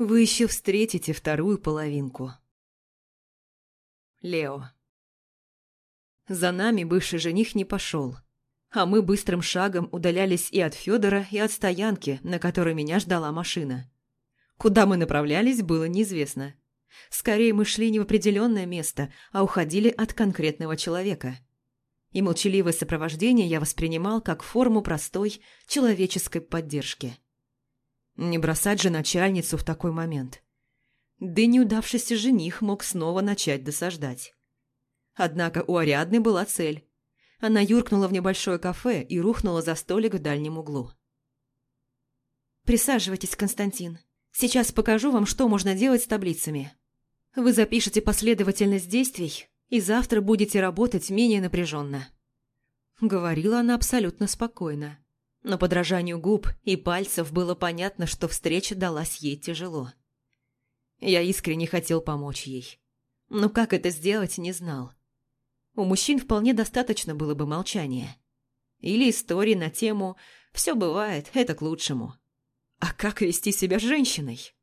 Вы еще встретите вторую половинку. Лео. За нами бывший жених не пошел, а мы быстрым шагом удалялись и от Федора, и от стоянки, на которой меня ждала машина. Куда мы направлялись, было неизвестно. Скорее, мы шли не в определенное место, а уходили от конкретного человека. И молчаливое сопровождение я воспринимал как форму простой человеческой поддержки. Не бросать же начальницу в такой момент. Да и неудавшийся жених мог снова начать досаждать. Однако у Ариадны была цель. Она юркнула в небольшое кафе и рухнула за столик в дальнем углу. «Присаживайтесь, Константин. Сейчас покажу вам, что можно делать с таблицами. Вы запишете последовательность действий, и завтра будете работать менее напряженно». Говорила она абсолютно спокойно. Но подражанию губ и пальцев было понятно, что встреча далась ей тяжело. Я искренне хотел помочь ей. Но как это сделать, не знал. У мужчин вполне достаточно было бы молчания. Или истории на тему «все бывает, это к лучшему». А как вести себя с женщиной?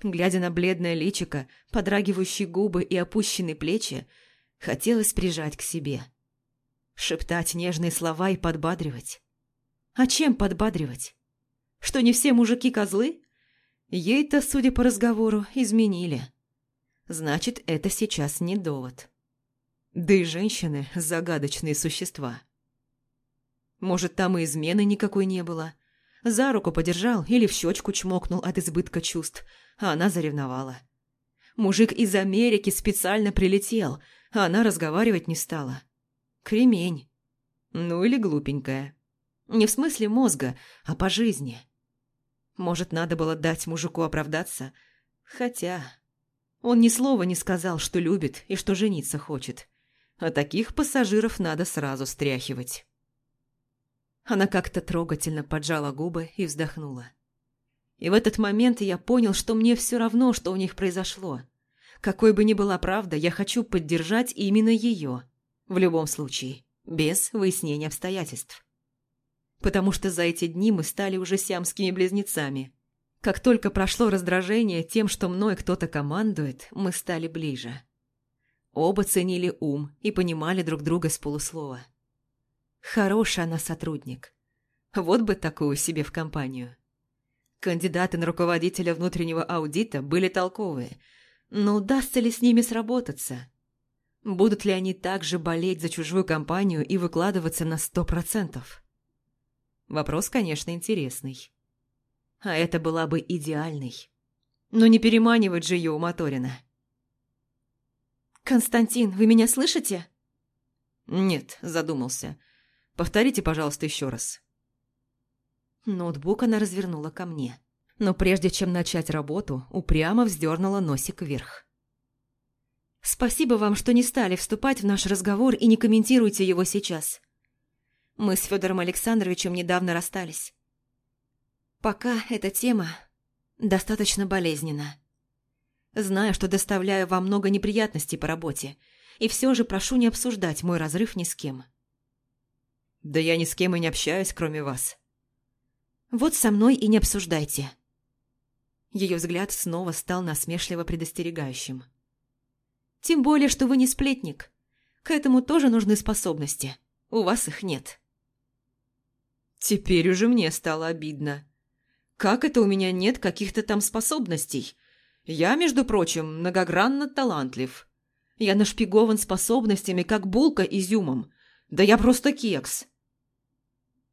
Глядя на бледное личико, подрагивающие губы и опущенные плечи, хотелось прижать к себе. Шептать нежные слова и подбадривать. А чем подбадривать? Что не все мужики козлы? Ей-то, судя по разговору, изменили. Значит, это сейчас не довод. Да и женщины – загадочные существа. Может, там и измены никакой не было. За руку подержал или в щечку чмокнул от избытка чувств – а она заревновала. Мужик из Америки специально прилетел, а она разговаривать не стала. Кремень. Ну или глупенькая. Не в смысле мозга, а по жизни. Может, надо было дать мужику оправдаться? Хотя... Он ни слова не сказал, что любит и что жениться хочет. А таких пассажиров надо сразу стряхивать. Она как-то трогательно поджала губы и вздохнула. И в этот момент я понял, что мне все равно, что у них произошло. Какой бы ни была правда, я хочу поддержать именно ее. В любом случае, без выяснения обстоятельств. Потому что за эти дни мы стали уже сиамскими близнецами. Как только прошло раздражение тем, что мной кто-то командует, мы стали ближе. Оба ценили ум и понимали друг друга с полуслова. Хороший она сотрудник. Вот бы такую себе в компанию. Кандидаты на руководителя внутреннего аудита были толковые, но удастся ли с ними сработаться? Будут ли они также болеть за чужую компанию и выкладываться на сто процентов? Вопрос, конечно, интересный. А это была бы идеальной. Но не переманивать же ее у Моторина. «Константин, вы меня слышите?» «Нет», задумался. «Повторите, пожалуйста, еще раз». Ноутбук она развернула ко мне. Но прежде чем начать работу, упрямо вздернула носик вверх. «Спасибо вам, что не стали вступать в наш разговор и не комментируете его сейчас. Мы с Федором Александровичем недавно расстались. Пока эта тема достаточно болезненна. Знаю, что доставляю вам много неприятностей по работе, и все же прошу не обсуждать мой разрыв ни с кем». «Да я ни с кем и не общаюсь, кроме вас», вот со мной и не обсуждайте». Ее взгляд снова стал насмешливо предостерегающим. «Тем более, что вы не сплетник. К этому тоже нужны способности. У вас их нет». Теперь уже мне стало обидно. Как это у меня нет каких-то там способностей? Я, между прочим, многогранно талантлив. Я нашпигован способностями, как булка изюмом. Да я просто кекс.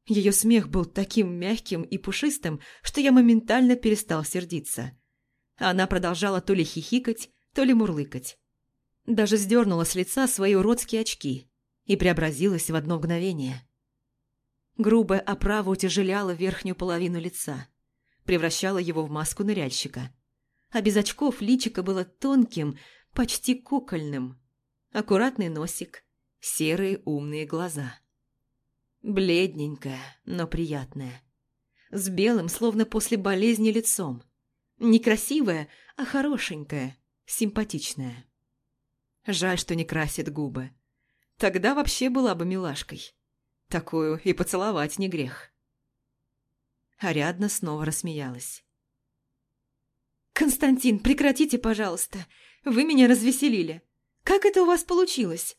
Ее смех был таким мягким и пушистым, что я моментально перестал сердиться. Она продолжала то ли хихикать, то ли мурлыкать. Даже сдернула с лица свои уродские очки и преобразилась в одно мгновение. Грубая оправа утяжеляла верхнюю половину лица, превращала его в маску ныряльщика. А без очков личико было тонким, почти кукольным. Аккуратный носик, серые умные глаза. Бледненькая, но приятная. С белым, словно после болезни, лицом. Некрасивая, а хорошенькая, симпатичная. Жаль, что не красит губы. Тогда вообще была бы милашкой. Такую и поцеловать не грех. Ариадна снова рассмеялась. «Константин, прекратите, пожалуйста. Вы меня развеселили. Как это у вас получилось?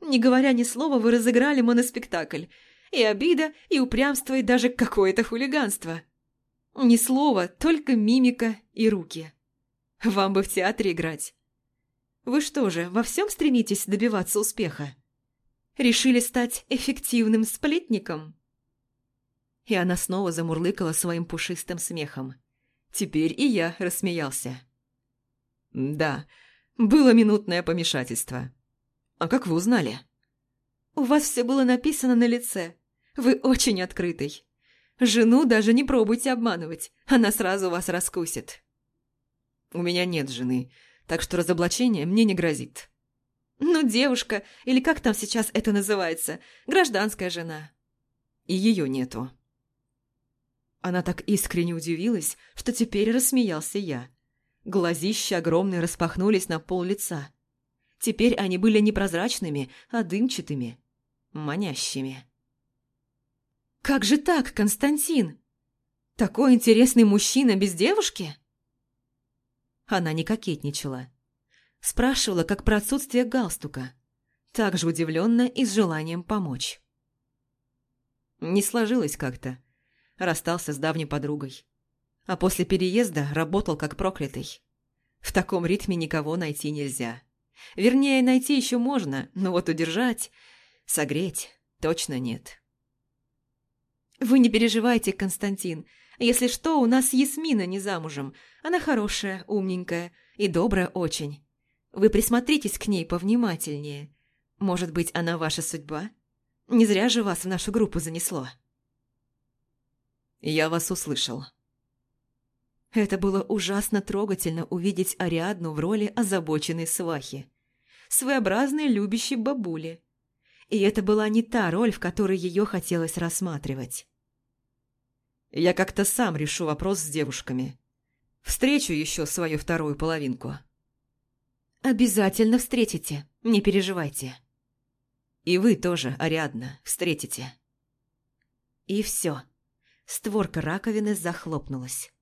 Не говоря ни слова, вы разыграли моноспектакль. И обида, и упрямство, и даже какое-то хулиганство. Ни слова, только мимика и руки. Вам бы в театре играть. Вы что же, во всем стремитесь добиваться успеха? Решили стать эффективным сплетником?» И она снова замурлыкала своим пушистым смехом. Теперь и я рассмеялся. «Да, было минутное помешательство. А как вы узнали?» «У вас все было написано на лице. Вы очень открытый. Жену даже не пробуйте обманывать, она сразу вас раскусит». «У меня нет жены, так что разоблачение мне не грозит». «Ну, девушка, или как там сейчас это называется, гражданская жена». «И ее нету». Она так искренне удивилась, что теперь рассмеялся я. Глазища огромные распахнулись на пол лица. Теперь они были не прозрачными, а дымчатыми, манящими. «Как же так, Константин? Такой интересный мужчина без девушки?» Она не кокетничала. Спрашивала, как про отсутствие галстука. Также удивленно и с желанием помочь. Не сложилось как-то расстался с давней подругой. А после переезда работал как проклятый. В таком ритме никого найти нельзя. Вернее, найти еще можно, но вот удержать, согреть точно нет. «Вы не переживайте, Константин. Если что, у нас Ясмина не замужем. Она хорошая, умненькая и добрая очень. Вы присмотритесь к ней повнимательнее. Может быть, она ваша судьба? Не зря же вас в нашу группу занесло». Я вас услышал. Это было ужасно трогательно увидеть Ариадну в роли озабоченной свахи. Своеобразной любящей бабули. И это была не та роль, в которой ее хотелось рассматривать. Я как-то сам решу вопрос с девушками. Встречу еще свою вторую половинку. Обязательно встретите, не переживайте. И вы тоже, Ариадна, встретите. И все. Створка раковины захлопнулась.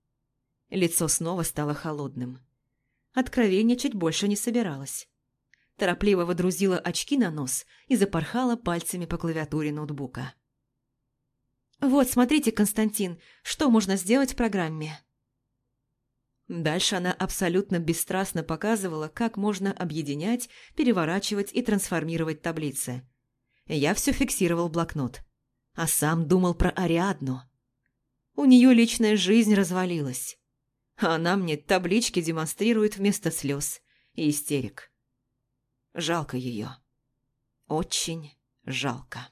Лицо снова стало холодным. Откровенничать больше не собиралась. Торопливо водрузила очки на нос и запорхала пальцами по клавиатуре ноутбука. «Вот, смотрите, Константин, что можно сделать в программе?» Дальше она абсолютно бесстрастно показывала, как можно объединять, переворачивать и трансформировать таблицы. Я все фиксировал в блокнот. А сам думал про Ариадну. У нее личная жизнь развалилась. Она мне таблички демонстрирует вместо слез и истерик. Жалко ее. Очень жалко.